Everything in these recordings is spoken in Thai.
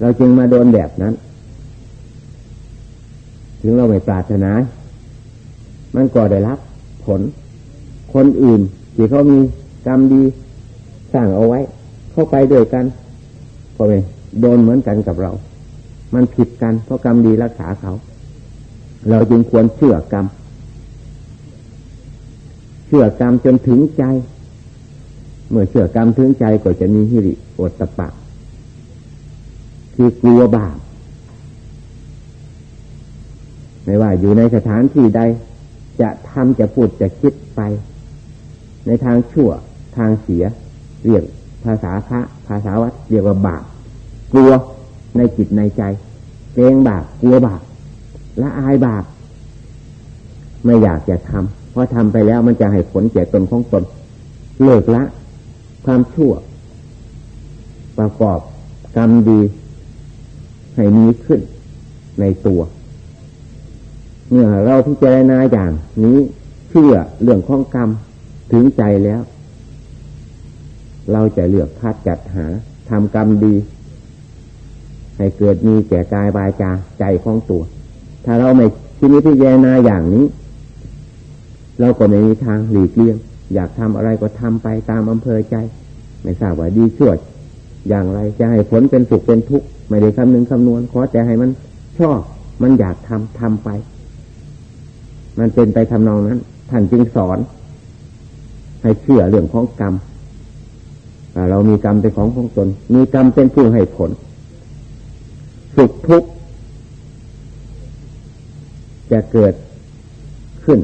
เราจึงมาโดนแบบนั้น ถึงเราไม่ปรารถนา มันก็ได้รับ ผล คนอื่นที่เขามีกรรมดีสร้างเอาไว้ เข้าไปด้วยกันก็ไม่โดนเหมือนกันกับเรา มันผิดกันเพราะกรรมดีรักษาเขา เราจึงควรเชื่อกรรม เชื่อกรรมจนถึงใจ เมื่อเชื่อกรรมถึงใจก็จะมีฮิริโอตตะปะ คือกลัวบาปไม่ว่าอยู่ในสถานที่ใด จะทำจะพูดจะคิดไป ในทางชั่วทางเสีย เรียกภาษาพระภาษาวัดเรียกว่าบาปกลัวในจิตในใจเกรงบาปกลัวบาปละอายบาปไม่อยากจะทำเพราะทำไปแล้วมันจะให้ผลแก่ตนของตนเลิกละ ความชั่ว ประกอบกรรมดี ให้มีขึ้นในตัว เมื่อเราพิจารณาอย่างนี้เชื่อเรื่องของกรรมถึงใจแล้ว เราจะเลือกคัดจัดหาทำกรรมดี ให้เกิดมีแก่กายบายจาใจของตัว ถ้าเราไม่ที่นี้พิจารณาอย่างนี้ เราก็ไม่มีทางหลีกเลี่ยง อยากทำอะไรก็ทำไปตามอำเภอใจ ไม่ทราบว่าดีชั่ว อย่างไร จะให้ผลเป็นสุขเป็นทุกข์ไม่ได้คำนึงคำนวณขอแต่ให้มันชอบมันอยากทำทำไป มันเป็นไปทำนองนั้น ท่านจึงสอน ให้เชื่อเรื่องของกรรมเรามีกรรมเป็นของของตน มีกรรมเป็นผู้ให้ผล สุขทุกข์จะเกิดขึ้น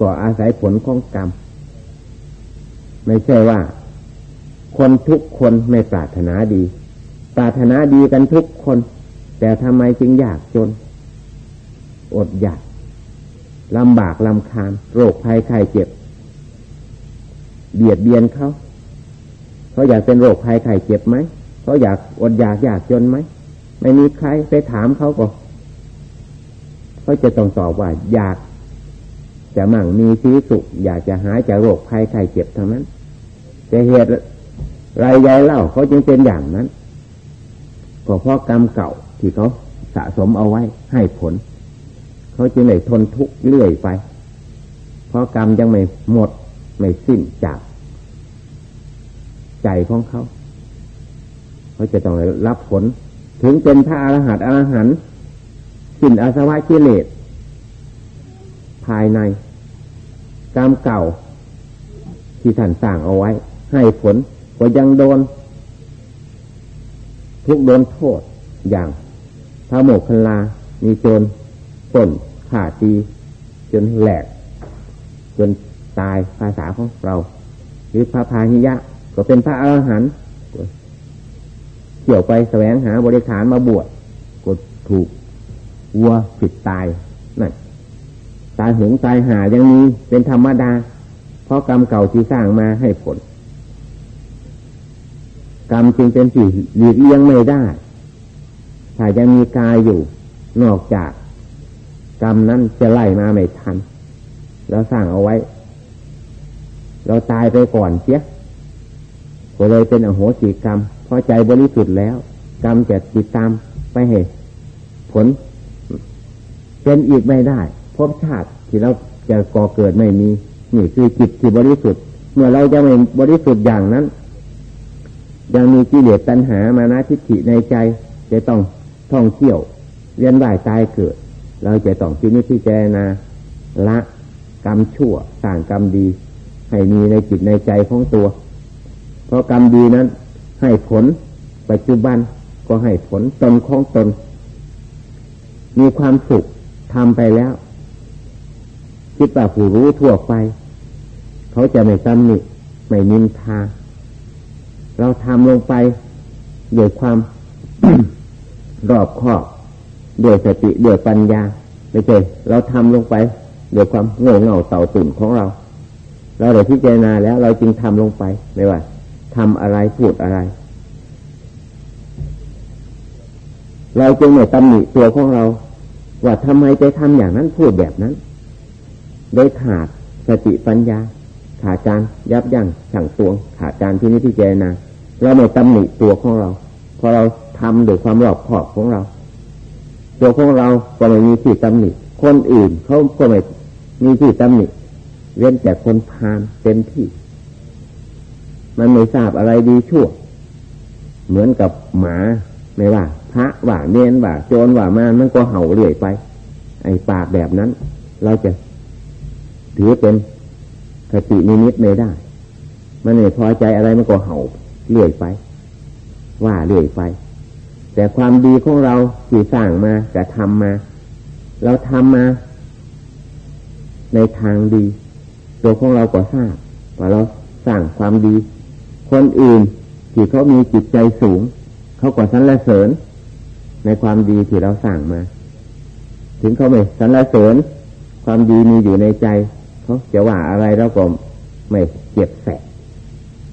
ก็อาศัยผลของกรรม ไม่ใช่ว่า คนทุกคนไม่ปรารถนาดี ปรารถนาดีกันทุกคน แต่ทำไมจึงอยากจน อดอยากลำบากลำคาญ โรคภัยไข้เจ็บ เบียดเบียนเขาเขาอยากเป็นโรคภัยไข้เจ็บไหมเขาอยากอดอยากอยากจนไหมไม่มีใครไปถามเขาก็เขาจะต้องตอบว่า อยาก จะมั่งมีชีวิตสุขอยากจะหายจากโรคภัยไข้เจ็บทั้งนั้นแต่เหตุ ไรใหญ่เล่าเขาจึงเป็นอย่างนั้น ก็เพราะกรรมเก่าที่เขาสะสมเอาไว้ให้ผล เขาจึงเลยทนทุกข์เรื่อยไป เพราะกรรมยังไม่หมดไม่สิ้นจาก ใจของเขา เขาจะต้องรับผล ถึงเป็นพระอรหันต์อรหันต์สิ้นอาสวะกิเลสภายในกรรมเก่าที่ท่านสร้างเอาไว้ ให้ผล ก็ยังโดน ทุกโดนโทษอย่างพระโมกขันลา มีโจรป่นขาตีจนแหลก จนตายภาษาของเรา หรือพระพาหิยะ ก็เป็นพระอรหันต์เกี่ยวไปแสวงหาบริขารมาบวชก็ถูกวัวผิดตายนั่นตายหงตายหายังมีเป็นธรรมดา เพราะกรรมเก่าที่สร้างมาให้ผล กรรมจึงเป็นสิ่งหลีกเลี่ยงไม่ได้ ถ้ายังมีกายอยู่ นอกจาก กรรมนั้นจะไล่มาไม่ทันแล้วสร้างเอาไว้ เราตายไปก่อนเสียก็เลยเป็นอโหสิกรรมพอใจบริสุทธิ์แล้ว กรรมจะติดตามไปเหตุผล เป็นอีกไม่ได้พบชาติที่เราจะก่อเกิดไม่มี นี่คือจิตที่บริสุทธิ์ เมื่อเราจะไม่บริสุทธิ์อย่างนั้น ยังมีกิเลสตัณหามานะทิฏฐิในใจ จะต้องท่องเที่ยวเรียนว่ายตายเกิด เราจะต้องพินิจพิจารณาละกรรมชั่วสร้างกรรมดี ให้มีในจิตในใจของตัว เพราะกรรมดีนั้น ให้ผลปัจจุบันก็ให้ผลตนของตน มีความสุขทำไปแล้ว คิดว่าผู้รู้ทั่วไป เขาจะไม่ตำหนิไม่นินทา เราทำลงไปด้วยความ รอบคอบด้วยสติด้วยปัญญาไม่ใช่เราทำลงไปด้วยความโง่เง่าเต่าตุ่นของเรา เราได้พิจารณาแล้วเราจึงทำลงไปไม่ว่าทำอะไรพูดอะไร เราจึงไม่ตำหนิตัวของเรา ว่าทำไมไปทำอย่างนั้นพูดแบบนั้นได้ขาดสติปัญญา ขาดการยับยั้งสั่งตวงขาดการที่นิพพิจารณาเราไม่ตำหนิตัวของเราพอเราทำโดยความรอบคอบของเรา ตัวของเราก็ไม่มีที่ตำหนิคนอื่นเขาก็ไม่มีที่ตำหนิเว้นแต่คนพานเต็มที่ มันไม่ทราบอะไรดีชั่ว เหมือนกับหมาไม่ว่า พระว่าเนนว่าโจรว่ามามันก็เห่าเรื่อยไป ไอ้ปากแบบนั้น เราจะถือเป็น คตินิมิตไม่ได้ มันไม่พอใจอะไรมันก็เห่าเรื่อยไป ว่าเรื่อยไป แต่ความดีของเราที่สร้างมาจะทำมา เราทำมา ในทางดี ตัวของเราก็ทราบว่าเราสร้างความดี คนอื่นที่เขามีจิตใจสูง เขาก็สรรเสริญ ในความดีที่เราสร้างมา ถึงเขาไม่สรรเสริญ ความดีมีอยู่ในใจ เขาจะว่าอะไรเราก็ไม่เจ็บแสบ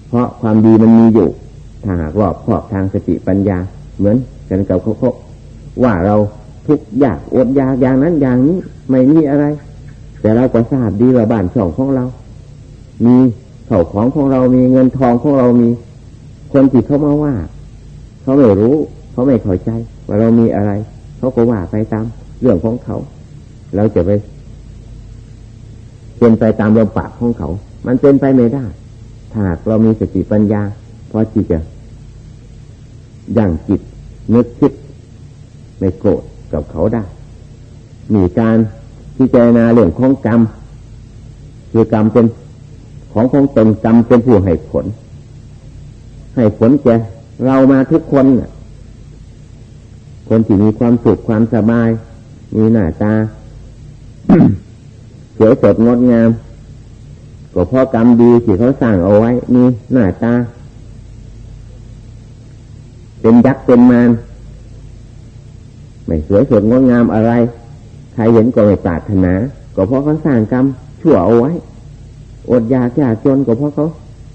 เพราะความดีมันมีอยู่ ถ้าหากรอบครอบทางสติปัญญา เหมือนกันกับเขาเขาว่าเราทุกอยากอดอยากอย่างนั้นอย่างนี้ไม่มีอะไร แต่เราก็ทราบดีว่าบ้านช่องของเรา มีเข่าของของเรามีเงินทองของเรามี คนที่เขามาว่า เขาไม่รู้ เขาไม่เข้าใจ ว่าเรามีอะไร เขาก็ว่าไปตามเรื่องของเขา เราจะไป เป็นไปตามลมปากของเขา มันเป็นไปไม่ได้ ถ้าเรามีสติปัญญาพอที่จะยั่งจิตนึกคิดไม่โกรธกับเขาได้ มีการพิจารณาเรื่องของกรรม คือกรรมเป็นของของตนกรรมเป็นผู้ให้ผล ให้ผลแก่เรามาทุกคนคนที่มีความสุขความสบาย มีหน้าตา สวยสดงดงาม ก็เพราะกรรมดีที่เขาสร้างเอาไว้ มีหน้าตา เป็นยักษ์เป็นมารไม่สวยสดงดงามอะไร ใครเห็นก็ไม่ปรารถนา ก็เพราะเขาสร้างกรรมชั่วเอาไว้ อดอยากยากจนก็เพราะเขา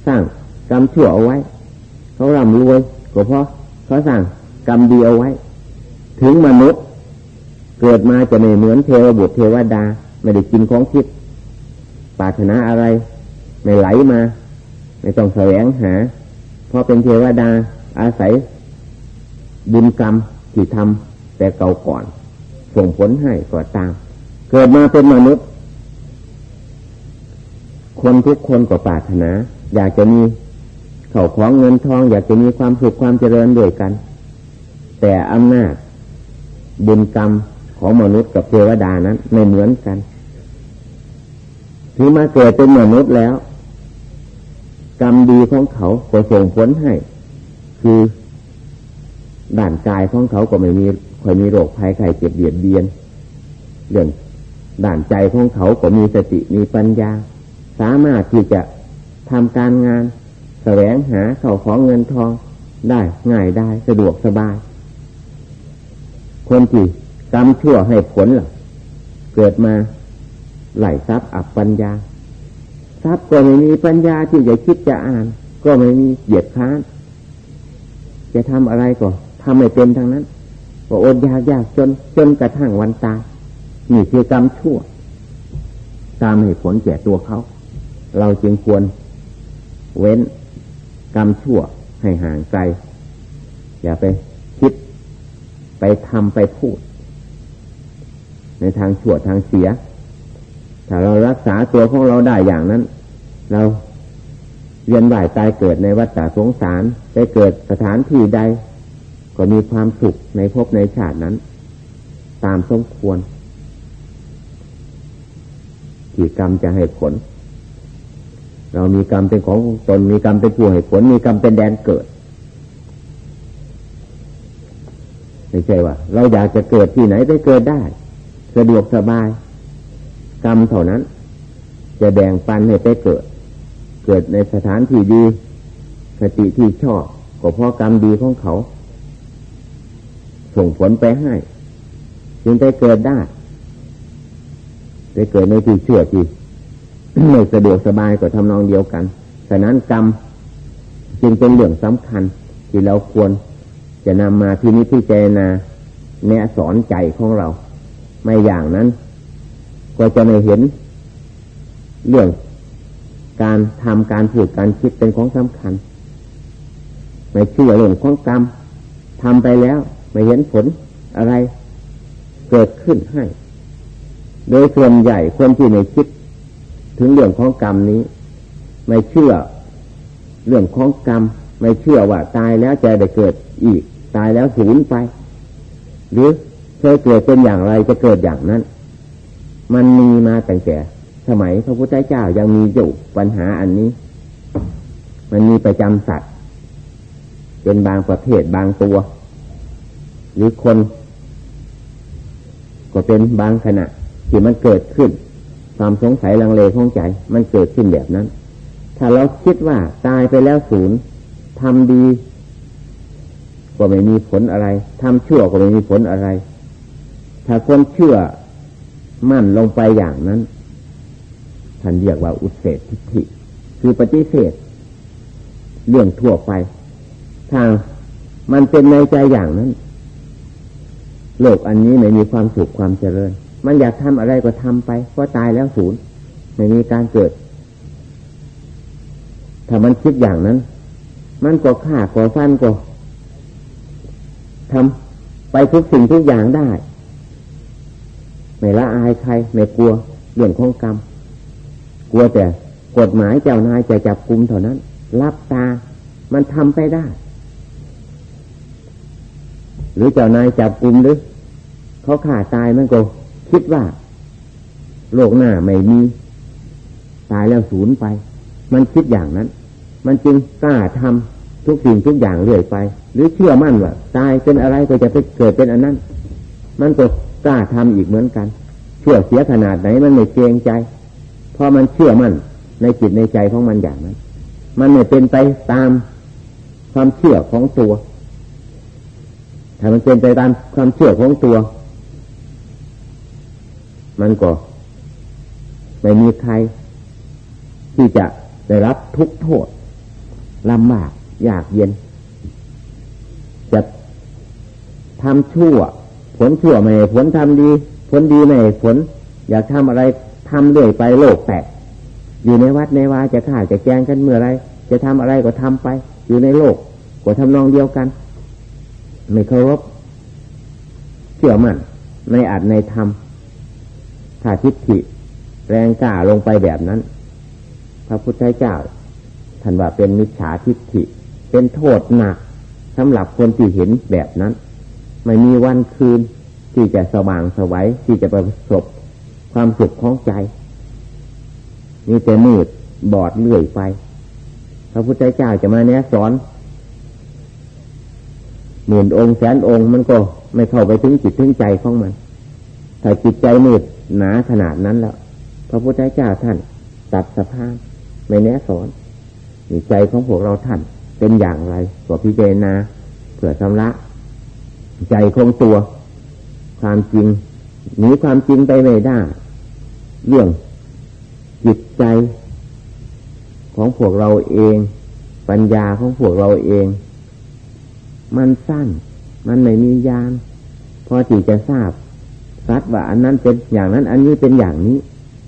สร้างกรรมชั่วเอาไว้ เขาร่ำรวยก็เพราะเขาสร้างกรรมดีเอาไว้ ถึงมนุษย์เกิดมาจะไม่เหมือนเทวบุตรเทวดา ไม่ได้กินของทิพย์ปรารถนาอะไร ไม่ไหลมา ไม่ต้องแสวงหา เพราะเป็นเทวดาอาศัย บุญกรรมที่ทำแต่เก่าก่อน ส่งผลให้ก็ตาม เกิดมาเป็นมนุษย์ คนทุกคนก็ปรารถนา อยากจะมีเข่าของเงินทอง อยากจะมีความสุขความเจริญด้วยกัน แต่อำนาจบุญกรรมของมนุษย์กับเทวดานั้นไม่เหมือนกัน ถึงมาเกิดเป็นมนุษย์แล้ว กรรมดีของเขาก็ส่งผลให้ คือด่านกายของเขาก็ไม่มีคอยมีโรคภัยไข้เจ็บเบียดเบียนเรื่องด่านใจของเขาก็มีสติมีปัญญา สามารถที่จะทำการงานแสวงหาเข่าของเงินทองได้ง่ายได้สะดวกสบาย คนที่กรรมชั่วให้ผลล่ะ เกิดมา ไหลทรัพย์อับปัญญา ทรัพย์ก็ไม่มีปัญญาที่จะคิดจะอ่าน ก็ไม่มีเหยียดค้านจะทำอะไรก็ทำไม่เป็นทางนั้นก็อดยากยากจนจนกระทั่งวันตายนี่คือกรรมชั่ว ตามเหตุผลแก่ตัวเขา เราจึงควรเว้นกรรมชั่วให้ห่างไกล อย่าไปคิด ไปทำไปพูด ในทางชั่วทางเสีย ถ้าเรารักษาตัวของเราได้อย่างนั้น เราเรียนว่ายตายเกิดในวัฏฏะสงสารไปเกิดสถานที่ใด ก็มีความสุขในภพในชาตินั้น ตามสมควรที่กรรมจะให้ผล เรามีกรรมเป็นของตนมีกรรมเป็นผู้ให้ผล มีกรรมเป็นแดนเกิดไม่ใช่ว่า เราอยากจะเกิดที่ไหนไปเกิดได้ สะดวกสบาย กรรมเท่านั้น จะแบ่งปันให้ไปเกิด เกิดในสถานที่ดีคติที่ชอบก็เพราะกรรมดีของเขา ส่งผลไปให้ จึงไปเกิดได้ไปเกิดในที่เชื่อที่ไม่สะดวกสบายก็ทำนองเดียวกันฉะนั้นกรรมจึงเป็นเรื่องสำคัญที่เราควรจะนำมาที่นี้ที่เจนาแนะสอนใจของเรา ไม่อย่างนั้น ก็จะไม่เห็นเรื่องการทำการพูดการคิดเป็นของสำคัญ ไม่เชื่อเรื่องของกรรมทำไปแล้วไม่เห็นผลอะไรเกิดขึ้นให้ โดยส่วนใหญ่คนที่ไม่คิด ถึงเรื่องของกรรมนี้ ไม่เชื่อเรื่องของกรรม ไม่เชื่อว่าตายแล้วจะได้เกิดอีก ตายแล้วสูญไป หรือเคยเกิดเป็นอย่างไรจะเกิดอย่างนั้น มันมีมาแต่แต่ สมัยพระพุทธเจ้ายังมีอยู่ปัญหาอันนี้ มันมีประจำสัตว์ เป็นบางประเภทบางตัว หรือคน ก็เป็นบางขณะที่มันเกิดขึ้น ความสงสัยลังเลของใจ มันเกิดขึ้นแบบนั้น ถ้าเราคิดว่าตายไปแล้วศูนย์ทำดี ก็ไม่มีผลอะไรทำชั่วก็ไม่มีผลอะไร ถ้าคนเชื่อ มั่นลงไปอย่างนั้น ท่านเรียกว่าอุเสกทิฏฐิ คือปฏิเสธ เรื่องทั่วไปทางมันเป็นในใจอย่างนั้น โลกอันนี้ไม่มีความสุขความเจริญ มันอยากทำอะไรก็ทำไป เพราะตายแล้วศูนย์ไม่มีการเกิด ถ้ามันคิดอย่างนั้น มันก็ฆ่าก็ฟันก็ทำไปทุกสิ่งทุกอย่างได้ ไม่ละอายใครไม่กลัวเรื่องของกรรม กลัวแต่กฎหมายเจ้านายจะจับกุมเท่านั้น รับตามันทำไปได้ หรือเจ้านายจับกุมหรือเขาขาตายมันก็คิดว่า โลกหน้าไม่มี ตายแล้วสูญไป มันคิดอย่างนั้น มันจึงกล้าทำทุกสิ่งทุกอย่างเรื่อยไป หรือเชื่อมั่นว่าตายเป็นอะไรก็จะไปเกิดเป็นอันนั้น มันก็ กล้าทำอีกเหมือนกัน เชั่วเสียขนาดไหนมันไม่เกรงใจพราะมันเชื่อมั่นในจิตในใจของมันอย่างนั้น มันไม่เป็นไปตามความเชื่อของตัว ถ้ามันเป็นไปตามความเชื่อของตัว มันก็ไม่มีใคร ที่จะได้รับทุกโทษลำบากยากเย็น จะทำชั่ว ผลชั่วไม่ผลทำดี ผลดีไม่ผล อยากทำอะไรทำเรื่อยไปโลกแตกอยู่ในวัดในวาจะข่าจะแกงกันเมื่อไร จะทำอะไรก็ทำไป อยู่ในโลกก็ทำนองเดียวกัน ไม่เคารพเชื่อมั่นในอัดในธรรมถ้าทิฏฐิแรงกล้าลงไปแบบนั้น พระพุทธเจ้าท่านว่าเป็นมิจฉาทิฏฐิ เป็นโทษหนักสำหรับคนที่เห็นแบบนั้น ไม่มีวันคืน ที่จะสว่างสวัยที่จะประสบความสุขของใจมีแต่มืดบอดเลื่อยไป พระพุทธเจ้าจะมาแนะสอนหมื่นองค์แสนองค์มันก็ไม่เข้าไปถึงจิตถึงใจของมันถ้าจิตใจมืดหนาขนาดนั้นแล้ว พระพุทธเจ้าท่านตัดสภาพไม่แนะสอนใจของพวกเราท่านเป็นอย่างไรก็พิจารณาเผื่อชำระ ใจคงตัว ความจริงหนีความจริงไปไม่ได้ เรื่องจิตใจ ของพวกเราเอง ปัญญาของพวกเราเอง มันสั้น มันไม่มียานพอที่จะทราบสัตว่าอันนั้นเป็นอย่างนั้น อันนี้เป็นอย่างนี้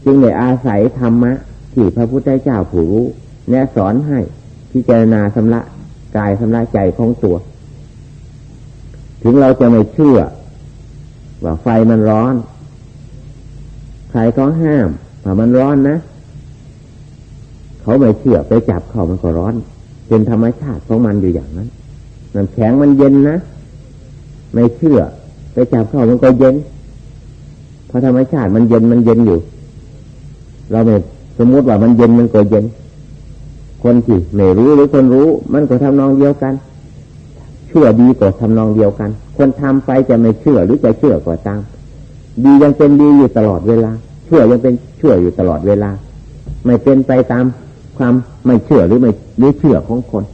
จึงเลยอาศัยธรรมะที่พระพุทธเจ้าผู้รู้แนะสอนให้พิจารณาสำละกายสำละใจของตัว ถึงเราจะไม่เชื่อ ว่าไฟมันร้อน ใครเขาห้ามว่ามันร้อนนะเขาไม่เชื่อไปจับเขามันก็ร้อน เป็นธรรมชาติของมันอยู่อย่างนั้นน้ำแข็งมันเย็นนะไม่เชื่อ ไปจับเขามันก็เย็นเพราะธรรมชาติมันเย็นมันเย็นอยู่ เราไม่สมมติว่ามันเย็นมันก็เย็น คนที่ไม่รู้หรือคนรู้ มันก็ทำนองเดียวกัน ชื่อดีกว่าทำนองเดียวกัน คนทำไปจะไม่เชื่อหรือจะเชื่อก็ตาม ดียังเป็นดีอยู่ตลอดเวลา เชั่วยังเป็นเชั่วอยู่ตลอดเวลา ไม่เป็นไปตามความไม่เชื่อหรือไม่หรือเชื่อของคน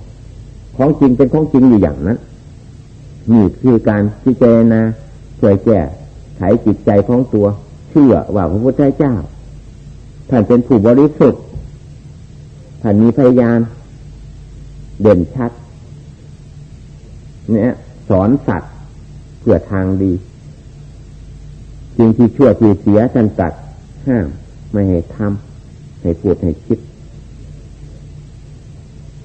ของจริงเป็นของจริงอยู่อย่างนั้นนี่คือการพิจารณาช่วยแก้ไขจิตใจของตัว เชื่อว่าพระพุทธเจ้าท่านเป็นผู้บริสุทธิ์ท่านมีพยานเด่นชัด เนี่ย สอนสัตว์เพื่อทางดีสิ่งที่ชั่วที่เสียท่านตัดห้ามไม่ให้ทำให้พูดให้คิด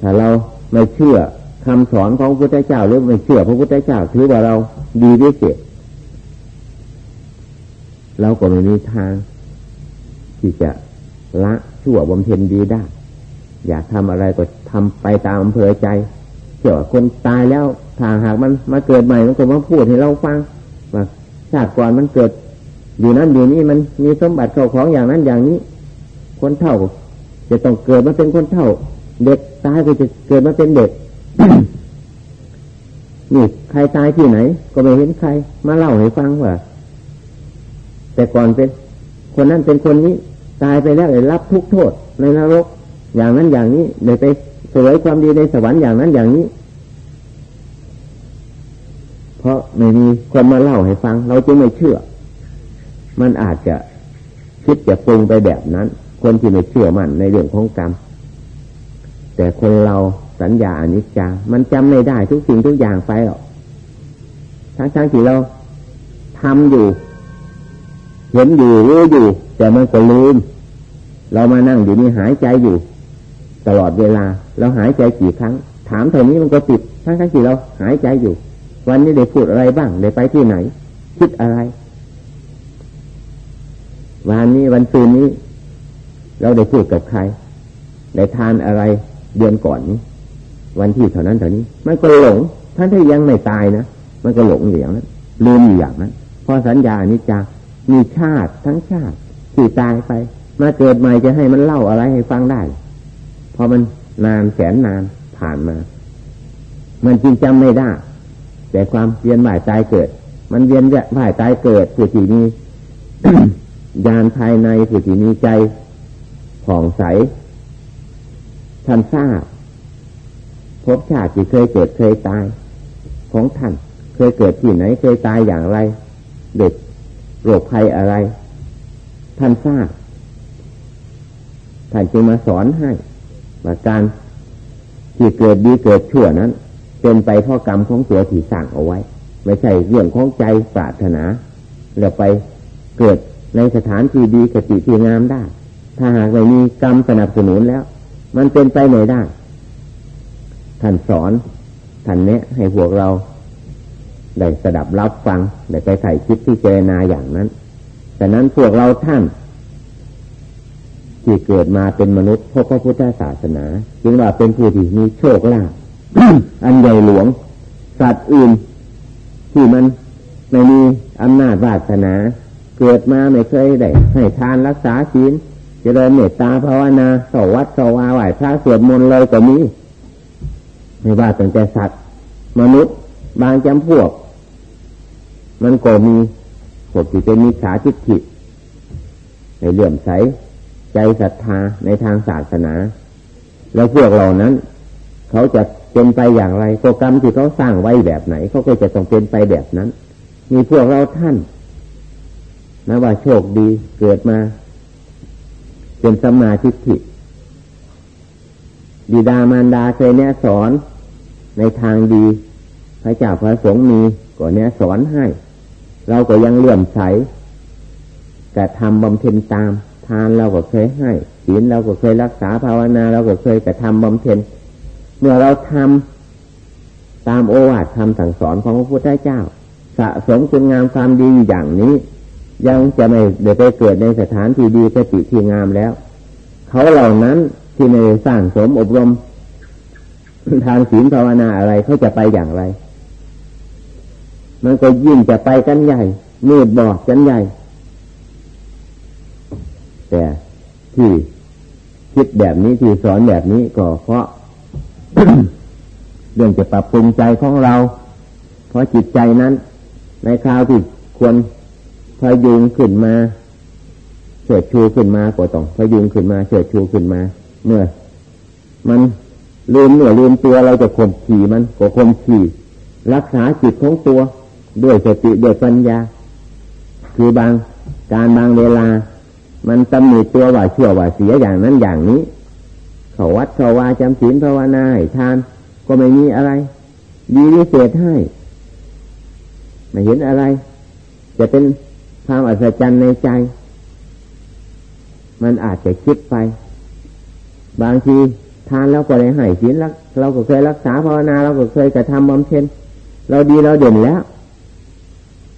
ถ้าเราไม่เชื่อคำสอนของพระพุทธเจ้าหรือไม่เชื่อพระพุทธเจ้าถือว่าเราดีวิเศษเราก็ไม่มีทาง ที่จะละชั่วบำเพ็ญดีได้ อยากทำอะไรก็ทำไปตามอำเภอใจ ชื่อคนตายแล้วถ้าหากมันมาเกิดใหม่มันก็มาพูดให้เราฟังว่าชาติก่อนมันเกิด อยู่นั้นอยู่นี้มันมีสมบัติเข้าของอย่างนั้นอย่างนี้ คนเท่า จะต้องเกิดมาเป็นคนเท่า เด็กตายก็จะเกิดมาเป็นเด็กนี่ใครตายที่ไหน ก็ไม่เห็นใคร มาเล่าให้ฟังว่าแต่ก่อนเป็น คนนั้นเป็นคนนี้ ตายไปแล้วเลยรับทุกโทษในนรก อย่างนั้นอย่างนี้เลยไป สวยความดีในสวรรค์อย่างนั้นอย่างนี้ เพราะไม่มีคนมาเล่าให้ฟัง เราจึงไม่เชื่อ มันอาจจะคิดจะปรุงไปแบบนั้น คนที่ไม่เชื่อมันในเรื่องของกรรม แต่คนเราสัญญาอนิจจา มันจำไม่ได้ทุกสิ่งทุกอย่างไปหรอกทั้งๆที่เราทำอยู่ เห็นอยู่รู้อยู่ แต่มันก็ลืม เรามานั่งอยู่นี่หายใจอยู่ ตลอดเวลา เราหายใจกี่ครั้ง ถามเท่านี้มันก็ติดทั้งๆที่เราหายใจอยู่ วันนี้ได้พูดอะไรบ้างได้ไปที่ไหน คิดอะไร วันนี้วันคืนนี้ เราได้พูดกับใครได้ทานอะไรเดือนก่อนนี้ วันที่เท่านั้นเท่านี้ มันก็หลงท่านถ้ายังไม่ตายนะมันก็หลงอย่างนั้นลืมอยู่อย่างนั้นพอสัญญานิจามีชาติทั้งชาติที่ตายไป มาเกิดใหม่จะให้มันเล่าอะไรให้ฟังได้ พอมันนานแสนนานผ่านมา มันจริงจำไม่ได้ แต่ความเวียนว่ายตายเกิด มันเวียนว่ายตายเกิดผู้ที่มียานภายในผู้ที่มีใจผ่องใสท่านทราบภพชาติที่เคยเกิดเคยตาย ของท่านเคยเกิดที่ไหนเคยตายอย่างไร เด็กโรคภัยอะไร ท่านทราบท่านจึงมาสอนให้ ว่าการที่เกิดดีเกิดชั่วนั้น เป็นไปเพราะกรรมของตัวที่สั่งเอาไว้ ไม่ใช่เรื่องของใจปรารถนา แล้วไปเกิดในสถานที่ดีกติที่งามได้ ถ้าหากไม่มีกรรมสนับสนุนแล้ว มันเป็นไปไม่ได้ ท่านสอนท่านเนี้ยให้พวกเราได้สดับรับฟังได้ไปใส่คิดที่เจรนาอย่างนั้นแต่นั้นพวกเราท่าน ที่เกิดมาเป็นมนุษย์พบพระพุทธศาสนา จึงว่าเป็นผู้ที่มีโชคลาภอันใหญ่หลวง สัตว์อื่น ที่มันไม่มีอำนาจวาสนา เกิดมาไม่เคยได้ให้ทานรักษาศีลเจริญเมตตาภาวนาสวัดสวาไหวพระสวดมนต์เลยก็มีไม่ว่าตั้งแต่สัตว์ มนุษย์ บางจำพวก มันก็มีพวกที่เป็นมิจฉาทิฏฐิในเลื่อมใส ใจศรัทธาในทางศาสนา แล้วพวกเหล่านั้น เขาจะเป็นไปอย่างไรโปรแกรมที่เขาสร้างไว้แบบไหน เขาก็จะต้องเป็นไปแบบนั้น มีพวกเราท่านนะว่าโชคดีเกิดมา เป็นสมาธิฐิบิดามารดาเคยแนะสอนในทางดี พระเจ้าพระสงฆ์มีก็แนะสอนให้ เราก็ยังเลื่อมใสแต่ทำบำเพ็ญตาม ทานเราก็เคยให้ศีลเราก็เคยรักษาภาวนา เราก็เคยแต่ทำบำเพ็ญเมื่อเราทำตามโอวาทคำสั่งสอนของพระพุทธเจ้า สะสมคุณงามความดีอย่างนี้ ยังจะไม่เดี๋ยวไปเกิดในสถานที่ดีสติที่งามแล้ว เขาเหล่านั้นที่ไม่สร้างสมอบรมทานศีลภาวนาอะไรเขาจะไปอย่างไร มันก็ยิ่งจะไปกันใหญ่มืดบอดกันใหญ่ แต่ที่คิดแบบนี้ที่สอนแบบนี้ก็เพราะ เรื่องจะปรับปรุงใจของเรา เพราะจิตใจนั้น ในคราวที่ควรพยุงขึ้นมาเฉิดชูขึ้นมาก็ต้องพยุงขึ้นมาเฉิดชูขึ้นมา เมื่อ มันลืมเมื่อลืมตัวเราจะข่มขี่มันก็ข่มขี่ รักษาจิตของตัวด้วยสติด้วยปัญญา คือบางการบางเวลา มันตำหนิตัวว่าเชั่วว่าเสียอย่างนั้นอย่างนี้ เขาวัดเขาวาจำศีลภาวนาให้ทานก็ไม่มีอะไร ดีวิเศษให้ไม่เห็นอะไร จะเป็นความอัศจรรย์ในใจ มันอาจจะคิดไป บางทีทานแล้วก็เลยให้ศีลเราก็เคยรักษาภาวนาเราก็เคยกระทำบำเพ็ญเราดีเราเด่นแล้ว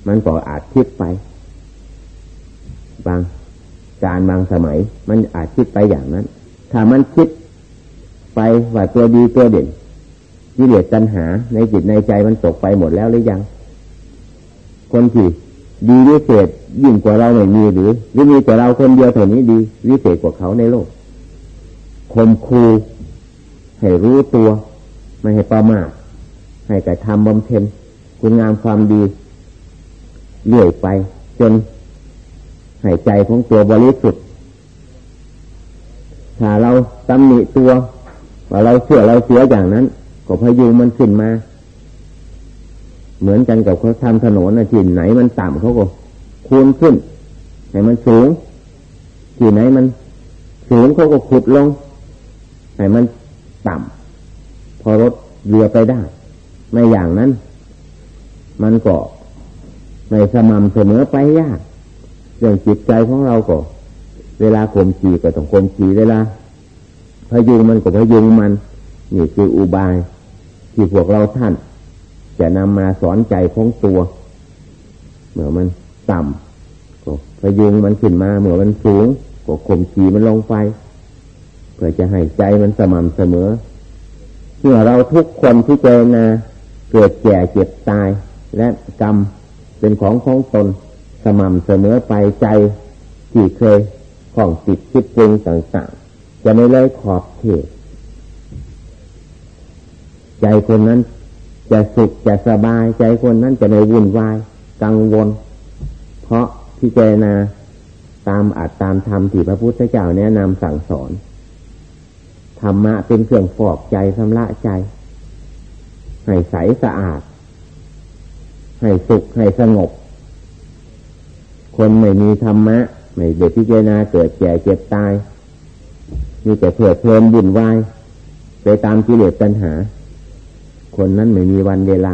มันก็อาจคิดไป บาง การบางสมัย มันอาจคิดไปอย่างนั้น ถ้ามันคิดไปว่าตัวดีตัวเด่นกิเลสตัณหา ในจิตในใจมันตกไปหมดแล้วหรือยัง คนที่ดีวิเศษยิ่งกว่าเราไม่มีหรือหรือมีแต่เราคนเดียวเท่านี้ดี วิเศษกว่าเขาในโลกคมคูให้รู้ตัว ไม่ให้ประมาทให้กระทำบำเพ็ญคุณงามความดีเลื่อยไป จน ให้ใจของตัวบริสุทธิ์ถ้าเราตำหนิตัว ว่าเราเชื่อเราเสียอย่างนั้น ก็พยุงมันขึ้นมา เหมือนกันกับเขาทำถนนนะที่ไหนมันต่ำเขาก็คูณขึ้นให้มันสูง ที่ไหนมันสูงเขาก็ขุดลงให้มันต่ำพอรถเรือไปได้ไม่อย่างนั้น มันก็ไม่สม่ำเสมอไปยาก เรื่องจิตใจของเราก็ เวลาข่มขีก็ต้องข่มขีเวลาพยุงมันก็พยุงมัน นี่คืออุบายที่พวกเราท่าน จะนำมาสอนใจของตัว เมื่อมันต่ำก็พยุงมันขึ้นมาเมื่อมันสูงก็ข่มขีมันลงไปเพื่อจะให้ใจมันสม่ำเสมอเมื่อเราทุกคนที่เจอนาเกิดแก่เจ็บตายและกรรมเป็นของของตน สม่ำเสมอไปใจที่เคยของติดคิดปรุงต่างๆ จะไม่เลยขอบเขตใจคนนั้นจะสุขจะสบายใจคนนั้นจะไม่วุ่นวายกังวล เพราะที่เจนาตามอาจตามธรรมที่พระพุทธเจ้าแนะนำสั่งสอนธรรมะเป็นเครื่องฟอกใจชำระใจให้ใสสะอาด ให้สุขให้สงบ คนไม่มีธรรมะ ไม่เด็ดพิจารณาเกิดแก่เจ็บตายมีแต่เพื่อเพลินบุญวายไปตามกิเลสตัณหา คนนั้นไม่มีวันเวลา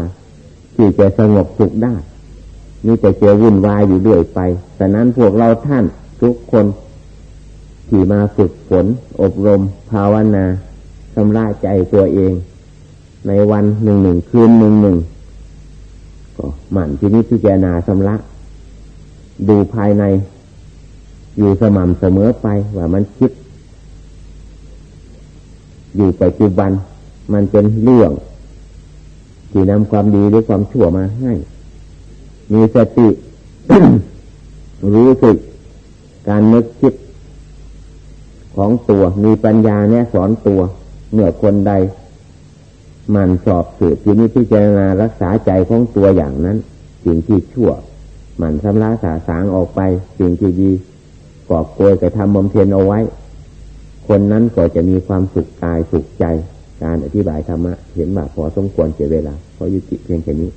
ที่จะสงบสุขได้มีแต่เจอวุ่นวายอยู่เรื่อยไปแต่นั้นพวกเราท่านทุกคนที่มาฝึกฝน อบรม ภาวนาชำระใจตัวเอง ในวันหนึ่งหนึ่งคืนหนึ่งหนึ่งก็หมั่นที่นี้พิจารณาชำระ ดูภายใน อยู่สม่ำเสมอไปว่ามันคิด อยู่ปัจจุบัน มันเป็นเรื่องที่นำความดีหรือความชั่วมาให้ มีสติรู้สึก การนึกคิดของตัวมีปัญญาเนี่ยสอนตัวเมื่อคนใด มันสอบสืบที่นี้พิจารณารักษาใจของตัวอย่างนั้น สิ่งที่ชั่ว หมั่นชำระสาสางออกไป สิ่งที่ดีกอบโกยกระทำบำเพ็ญเอาไว้ คนนั้นก็จะมีความสุขกายสุขใจ การอธิบายธรรมะ เห็นว่าพอสมควรเสียเวลาเพราะยุติเพียงแค่นี้